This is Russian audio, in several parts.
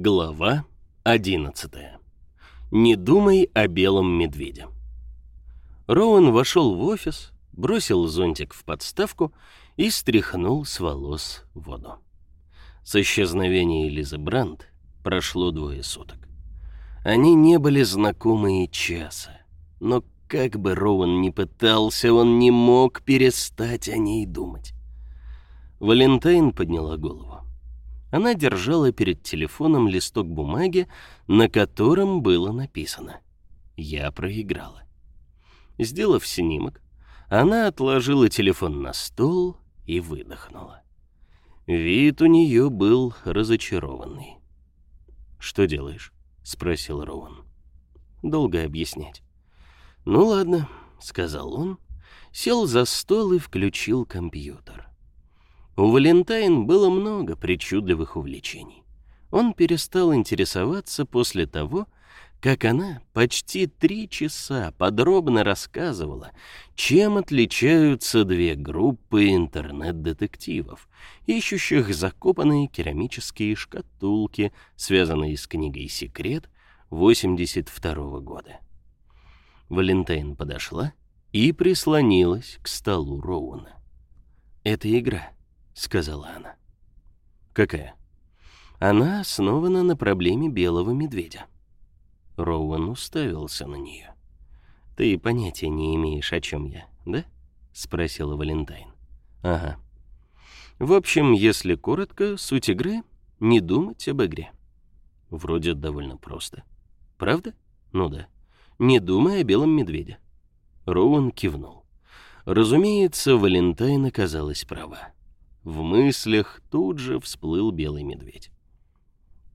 Глава 11. Не думай о белом медведе. Роуэн вошел в офис, бросил зонтик в подставку и стряхнул с волос воду. С исчезновения Элизы Брандт прошло двое суток. Они не были знакомы и часа, но как бы Роуэн ни пытался, он не мог перестать о ней думать. Валентайн подняла голову. Она держала перед телефоном листок бумаги, на котором было написано: "Я проиграла". Сделав снимок, она отложила телефон на стол и выдохнула. Вид у нее был разочарованный. "Что делаешь?" спросил Роуэн. "Долго объяснять". "Ну ладно", сказал он, сел за стол и включил компьютер. У Валентайн было много причудливых увлечений. Он перестал интересоваться после того, как она почти три часа подробно рассказывала, чем отличаются две группы интернет-детективов, ищущих закопанные керамические шкатулки, связанные с книгой «Секрет» 82 -го года. Валентайн подошла и прислонилась к столу Роуна. «Это игра», сказала она. Какая? Она основана на проблеме белого медведя. Роуэн уставился на нее. Ты понятия не имеешь, о чем я, да? спросила Валентайн. Ага. В общем, если коротко, суть игры не думать об игре. Вроде довольно просто. Правда? Ну да. Не думай о белом медведе. Роуэн кивнул. Разумеется, Валентайн оказалась права. В мыслях тут же всплыл белый медведь.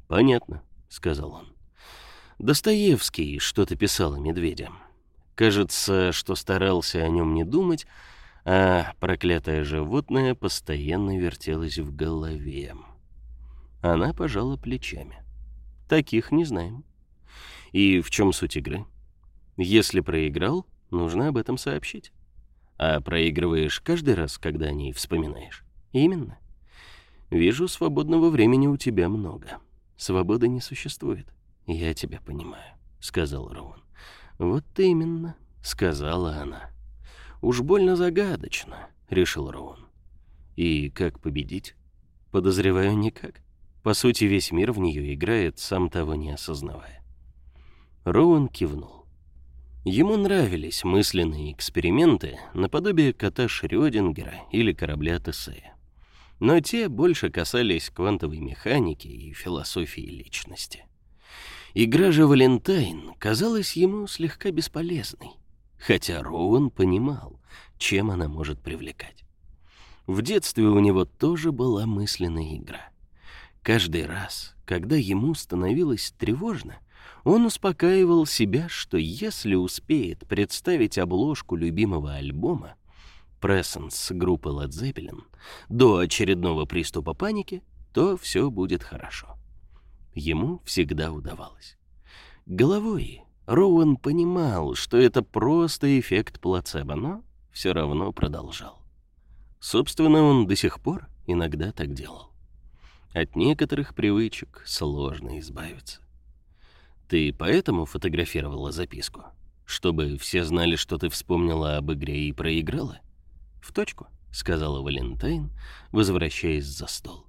Понятно, сказал он. Достоевский что-то писал о медведе. Кажется, что старался о нем не думать, а проклятое животное постоянно вертелось в голове. Она пожала плечами. Таких не знаем. И в чем суть игры? Если проиграл, нужно об этом сообщить. А проигрываешь каждый раз, когда о ней вспоминаешь. Именно. Вижу, свободного времени у тебя много. Свободы не существует. Я тебя понимаю, сказал Роуэн. Вот именно, сказала она. Уж больно загадочно, решил Роуэн. И как победить? Подозреваю никак. По сути, весь мир в нее играет, сам того не осознавая. Роуэн кивнул. Ему нравились мысленные эксперименты наподобие кота Шрёдингера или корабля Тесея но те больше касались квантовой механики и философии личности. Игра же Валентайн казалась ему слегка бесполезной, хотя Роуэн понимал, чем она может привлекать. В детстве у него тоже была мысленная игра. Каждый раз, когда ему становилось тревожно, он успокаивал себя, что если успеет представить обложку любимого альбома, Presence группы Led Zeppelin до очередного приступа паники, то все будет хорошо. Ему всегда удавалось. Головой Роуэн понимал, что это просто эффект плацебо, но все равно продолжал. Собственно, он до сих пор иногда так делал. От некоторых привычек сложно избавиться. Ты поэтому фотографировала записку, чтобы все знали, что ты вспомнила об игре и проиграла? В точку, сказала Валентайн, возвращаясь за стол.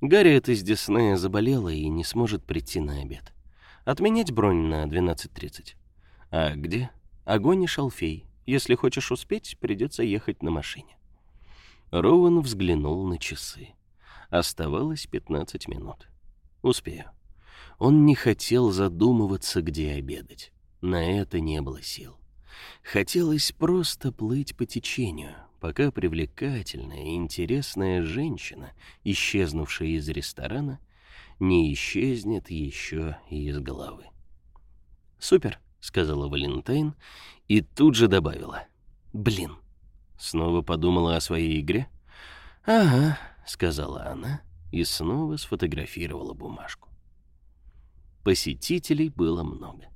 Гарриет из Диснея заболела и не сможет прийти на обед. Отменять бронь на 12:30. А где? Огонь и шалфей. Если хочешь успеть, придется ехать на машине. Роуэн взглянул на часы. Оставалось 15 минут. Успею. Он не хотел задумываться, где обедать. На это не было сил. Хотелось просто плыть по течению, пока привлекательная и интересная женщина, исчезнувшая из ресторана, не исчезнет еще и из головы. «Супер», — сказала Валентайн и тут же добавила. «Блин». Снова подумала о своей игре? «Ага», — сказала она и снова сфотографировала бумажку. Посетителей было много.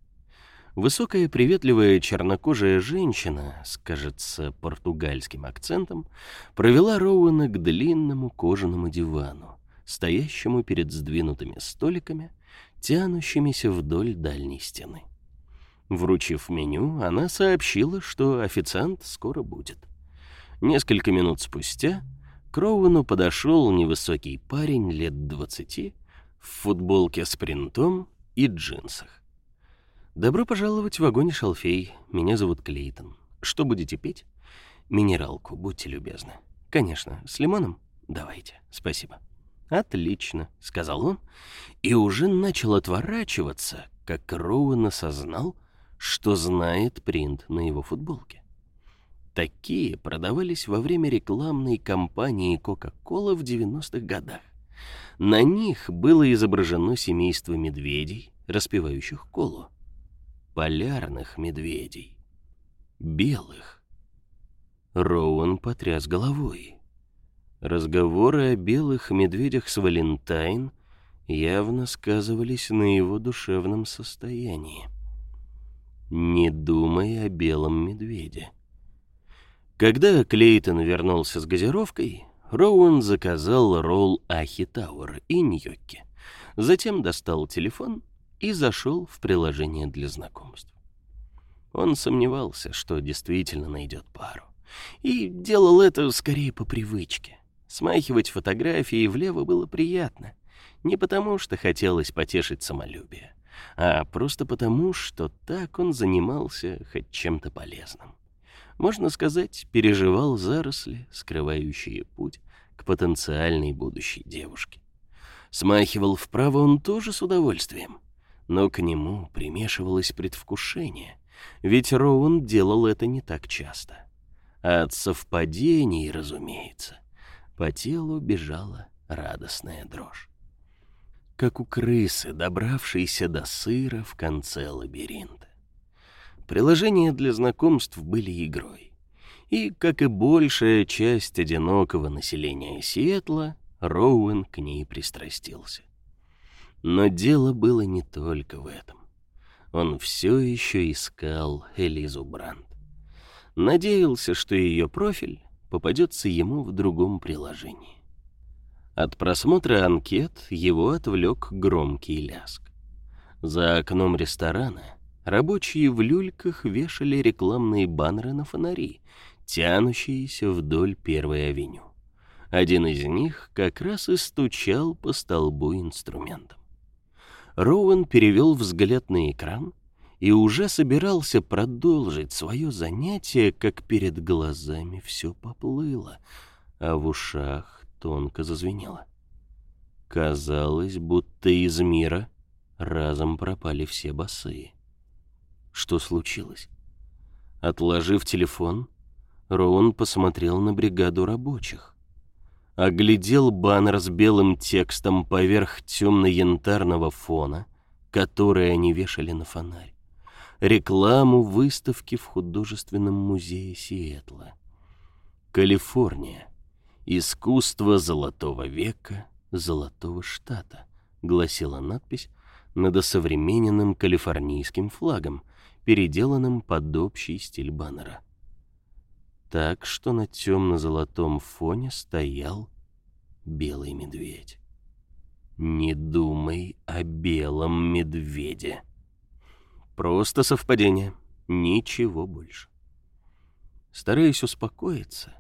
Высокая, приветливая чернокожая женщина с, кажется, португальским акцентом провела Роуэна к длинному кожаному дивану, стоящему перед сдвинутыми столиками, тянущимися вдоль дальней стены. Вручив меню, она сообщила, что официант скоро будет. Несколько минут спустя к Роуэну подошел невысокий парень лет двадцати в футболке с принтом и джинсах. «Добро пожаловать в вагоне «Шалфей». Меня зовут Клейтон. Что будете пить?» «Минералку, будьте любезны». «Конечно. С лимоном?» «Давайте. Спасибо». «Отлично», — сказал он, и уже начал отворачиваться, как Роуэн осознал, что знает принт на его футболке. Такие продавались во время рекламной кампании Coca-Cola в 90-х годах. На них было изображено семейство медведей, распивающих колу. Полярных медведей. Белых. Роуэн потряс головой. Разговоры о белых медведях с Валентайн явно сказывались на его душевном состоянии. Не думай о белом медведе. Когда Клейтон вернулся с газировкой, Роуэн заказал ролл Ахи Тауэр и ньокки. Затем достал телефон и зашел в приложение для знакомств. Он сомневался, что действительно найдет пару. И делал это скорее по привычке. Смахивать фотографии влево было приятно. Не потому, что хотелось потешить самолюбие, а просто потому, что так он занимался хоть чем-то полезным можно сказать, переживал заросли, скрывающие путь к потенциальной будущей девушке. Смахивал вправо он тоже с удовольствием, но к нему примешивалось предвкушение, ведь Роун делал это не так часто. От совпадений, разумеется, по телу бежала радостная дрожь. Как у крысы, добравшейся до сыра в конце лабиринта. Приложения для знакомств были игрой. И, как и большая часть одинокого населения Сиэтла, Роуэн к ней пристрастился. Но дело было не только в этом. Он все еще искал Элизу Брандт. Надеялся, что ее профиль попадется ему в другом приложении. От просмотра анкет его отвлек громкий ляск. За окном ресторана рабочие в люльках вешали рекламные баннеры на фонари, тянущиеся вдоль Первой авеню. Один из них как раз и стучал по столбу инструментом. Роуэн перевел взгляд на экран и уже собирался продолжить свое занятие, как перед глазами все поплыло, а в ушах тонко зазвенело. Казалось, будто из мира разом пропали все басы что случилось. Отложив телефон, Роун посмотрел на бригаду рабочих. Оглядел баннер с белым текстом поверх темно-янтарного фона, который они вешали на фонарь. Рекламу выставки в художественном музее Сиэтла. Калифорния. Искусство золотого века, золотого штата, гласила надпись над осовремененным калифорнийским флагом — переделанным под общий стиль баннера. Так что на темно-золотом фоне стоял белый медведь. Не думай о белом медведе. Просто совпадение, ничего больше. Стараясь успокоиться,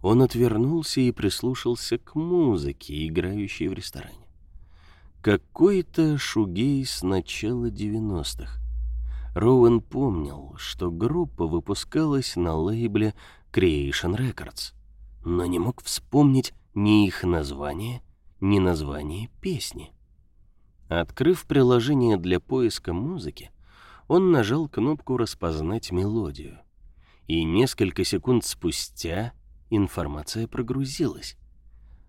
он отвернулся и прислушался к музыке, играющей в ресторане. Какой-то шугейс начала девяностых, Роуэн помнил, что группа выпускалась на лейбле Creation Records, но не мог вспомнить ни их название, ни название песни. Открыв приложение для поиска музыки, он нажал кнопку «Распознать мелодию», и несколько секунд спустя информация прогрузилась.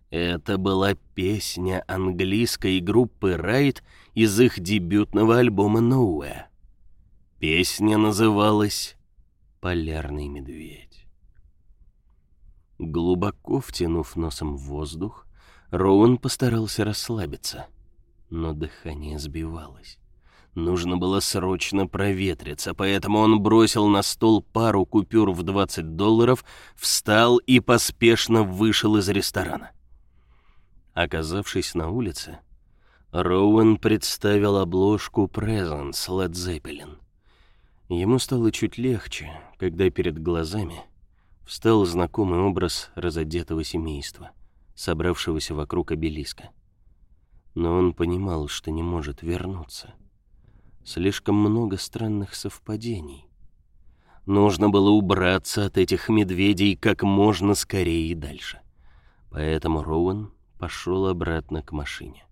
Это была песня английской группы Райт из их дебютного альбома Nowhere. Песня называлась «Полярный медведь». Глубоко втянув носом в воздух, Роуэн постарался расслабиться, но дыхание сбивалось. Нужно было срочно проветриться, поэтому он бросил на стол пару купюр в 20 долларов, встал и поспешно вышел из ресторана. Оказавшись на улице, Роуэн представил обложку Presence Led Zeppelin. Ему стало чуть легче, когда перед глазами встал знакомый образ разодетого семейства, собравшегося вокруг обелиска. Но он понимал, что не может вернуться. Слишком много странных совпадений. Нужно было убраться от этих медведей как можно скорее и дальше. Поэтому Роуэн пошел обратно к машине.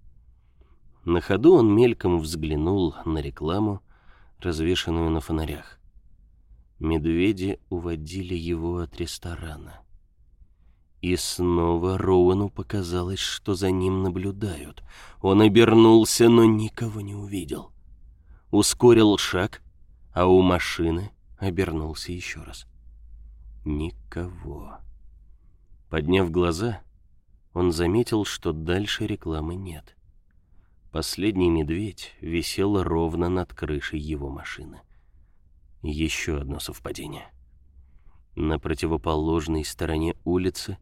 На ходу он мельком взглянул на рекламу, развешанную на фонарях. Медведи уводили его от ресторана. И снова Роуэну показалось, что за ним наблюдают. Он обернулся, но никого не увидел. Ускорил шаг, а у машины обернулся еще раз. Никого. Подняв глаза, он заметил, что дальше рекламы нет. Последний медведь висел ровно над крышей его машины. Еще одно совпадение. На противоположной стороне улицы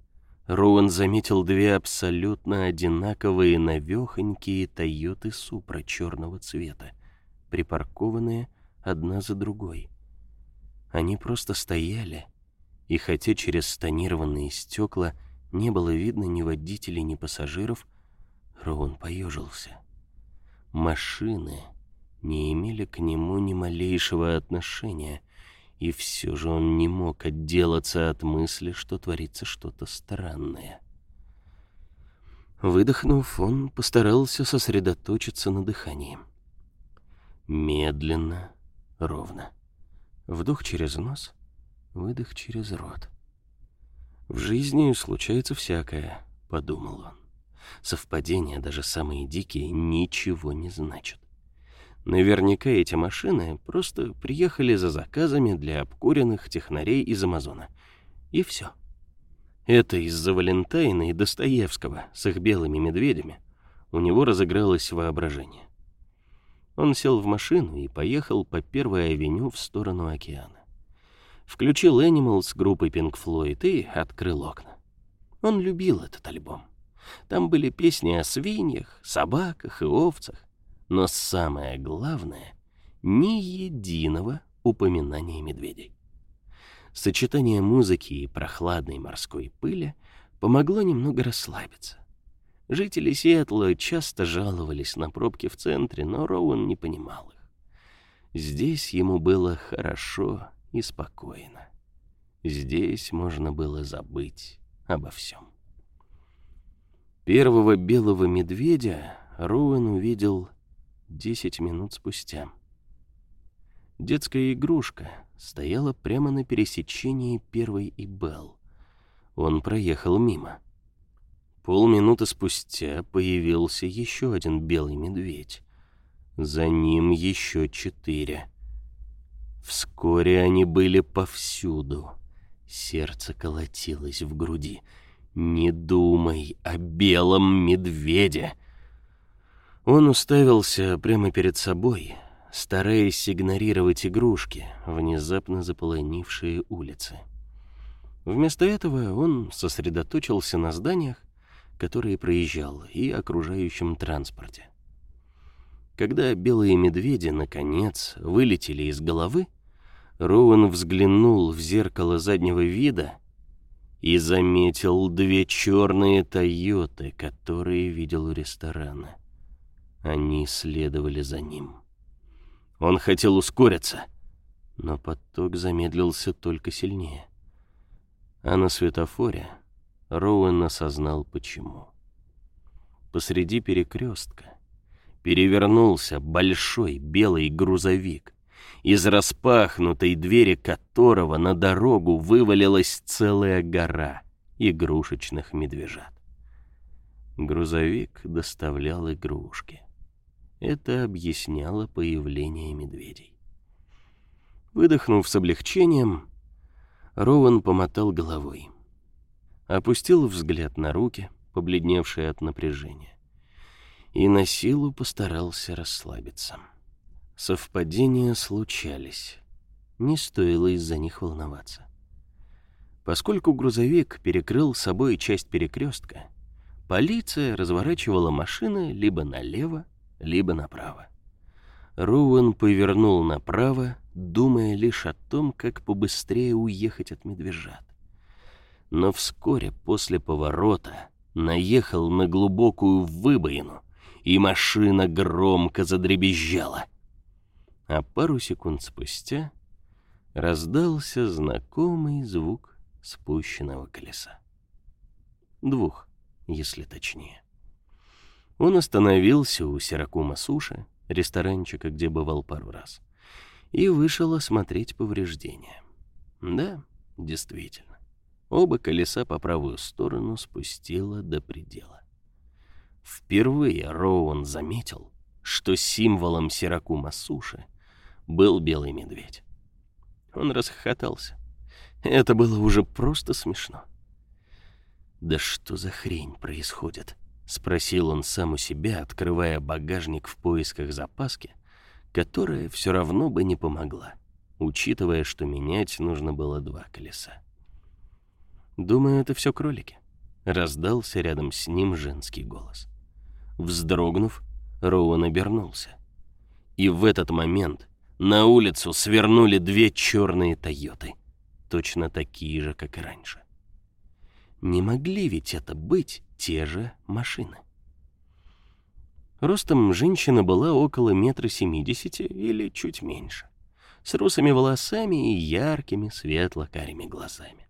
Роуэн заметил две абсолютно одинаковые навехонькие Тойоты Супра черного цвета, припаркованные одна за другой. Они просто стояли, и хотя через тонированные стекла не было видно ни водителей, ни пассажиров, Роуэн поежился. Машины не имели к нему ни малейшего отношения, и все же он не мог отделаться от мысли, что творится что-то странное. Выдохнув, он постарался сосредоточиться на дыхании. Медленно, ровно. Вдох через нос, выдох через рот. В жизни случается всякое, подумал он. Совпадения, даже самые дикие, ничего не значат. Наверняка эти машины просто приехали за заказами для обкуренных технарей из Амазона. И все. Это из-за Валентайна и Достоевского с их белыми медведями. У него разыгралось воображение. Он сел в машину и поехал по Первой авеню в сторону океана. Включил Animals группы Pink Floyd и открыл окна. Он любил этот альбом. Там были песни о свиньях, собаках и овцах но самое главное — ни единого упоминания медведей. Сочетание музыки и прохладной морской пыли помогло немного расслабиться. Жители Сиэтла часто жаловались на пробки в центре, но Роуэн не понимал их. Здесь ему было хорошо и спокойно. Здесь можно было забыть обо всем. Первого белого медведя Роуэн увидел десять минут спустя. Детская игрушка стояла прямо на пересечении первой и Белл. Он проехал мимо. Полминуты спустя появился еще один белый медведь. За ним еще четыре. Вскоре они были повсюду. Сердце колотилось в груди. «Не думай о белом медведе!» Он уставился прямо перед собой, стараясь игнорировать игрушки, внезапно заполонившие улицы. Вместо этого он сосредоточился на зданиях, которые проезжал, и окружающем транспорте. Когда белые медведи наконец вылетели из головы, Роуэн взглянул в зеркало заднего вида и заметил две черные Тойоты, которые видел у ресторана. Они следовали за ним. Он хотел ускориться, но поток замедлился только сильнее. А на светофоре Роуэн осознал почему. Посреди перекрестка перевернулся большой белый грузовик, из распахнутой двери которого на дорогу вывалилась целая гора игрушечных медвежат. Грузовик доставлял игрушки. Это объясняло появление медведей. Выдохнув с облегчением, Роуэн помотал головой. Опустил взгляд на руки, побледневшие от напряжения, и на силу постарался расслабиться. Совпадения случались. Не стоило из-за них волноваться. Поскольку грузовик перекрыл собой часть перекрестка, Полиция разворачивала машины либо налево, либо направо. Роуэн повернул направо, думая лишь о том, как побыстрее уехать от медвежат. Но вскоре после поворота наехал на глубокую выбоину, и машина громко задребезжала. А пару секунд спустя раздался знакомый звук спущенного колеса. Двух, если точнее. Он остановился у Сиракума Суши, ресторанчика, где бывал пару раз, и вышел осмотреть повреждения. Да, действительно, оба колеса по правую сторону спустило до предела. Впервые Роуэн заметил, что символом Сиракума Суши был белый медведь. Он расхохотался. Это было уже просто смешно. «Да что за хрень происходит?» — спросил он сам у себя, открывая багажник в поисках запаски, которая все равно бы не помогла, учитывая, что менять нужно было два колеса. «Думаю, это все кролики», — раздался рядом с ним женский голос. Вздрогнув, Роуэн обернулся. И в этот момент на улицу свернули две черные «Тойоты», точно такие же, как и раньше. Не могли ведь это быть те же машины. Ростом женщина была около метра семидесяти или чуть меньше, с русыми волосами и яркими светло-карими глазами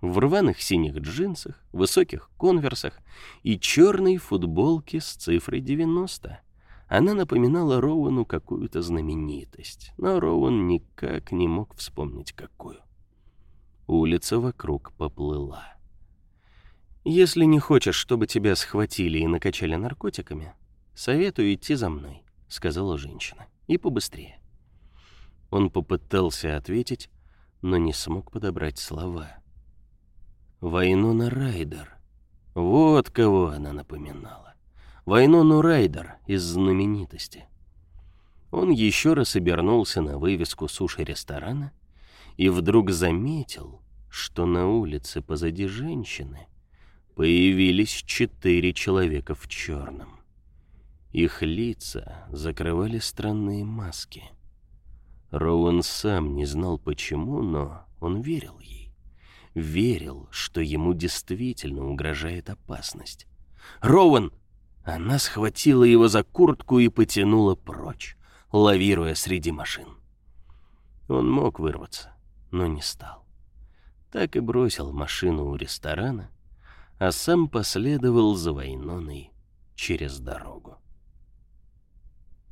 в рваных синих джинсах, высоких конверсах и черной футболке с цифрой 90. Она напоминала Роуэну какую-то знаменитость, но Роуэн никак не мог вспомнить какую. Улица вокруг поплыла. «Если не хочешь, чтобы тебя схватили и накачали наркотиками, советую идти за мной», — сказала женщина, — «и побыстрее». Он попытался ответить, но не смог подобрать слова. Вайнона Райдер. Вот кого она напоминала. Вайнону Райдер из знаменитости. Он еще раз обернулся на вывеску суши-ресторана и вдруг заметил, что на улице позади женщины появились четыре человека в черном. Их лица закрывали странные маски. Роуэн сам не знал почему, но он верил ей верил, что ему действительно угрожает опасность. «Роуэн!» Она схватила его за куртку и потянула прочь, лавируя среди машин. Он мог вырваться, но не стал. Так и бросил машину у ресторана, а сам последовал за Вайноной через дорогу.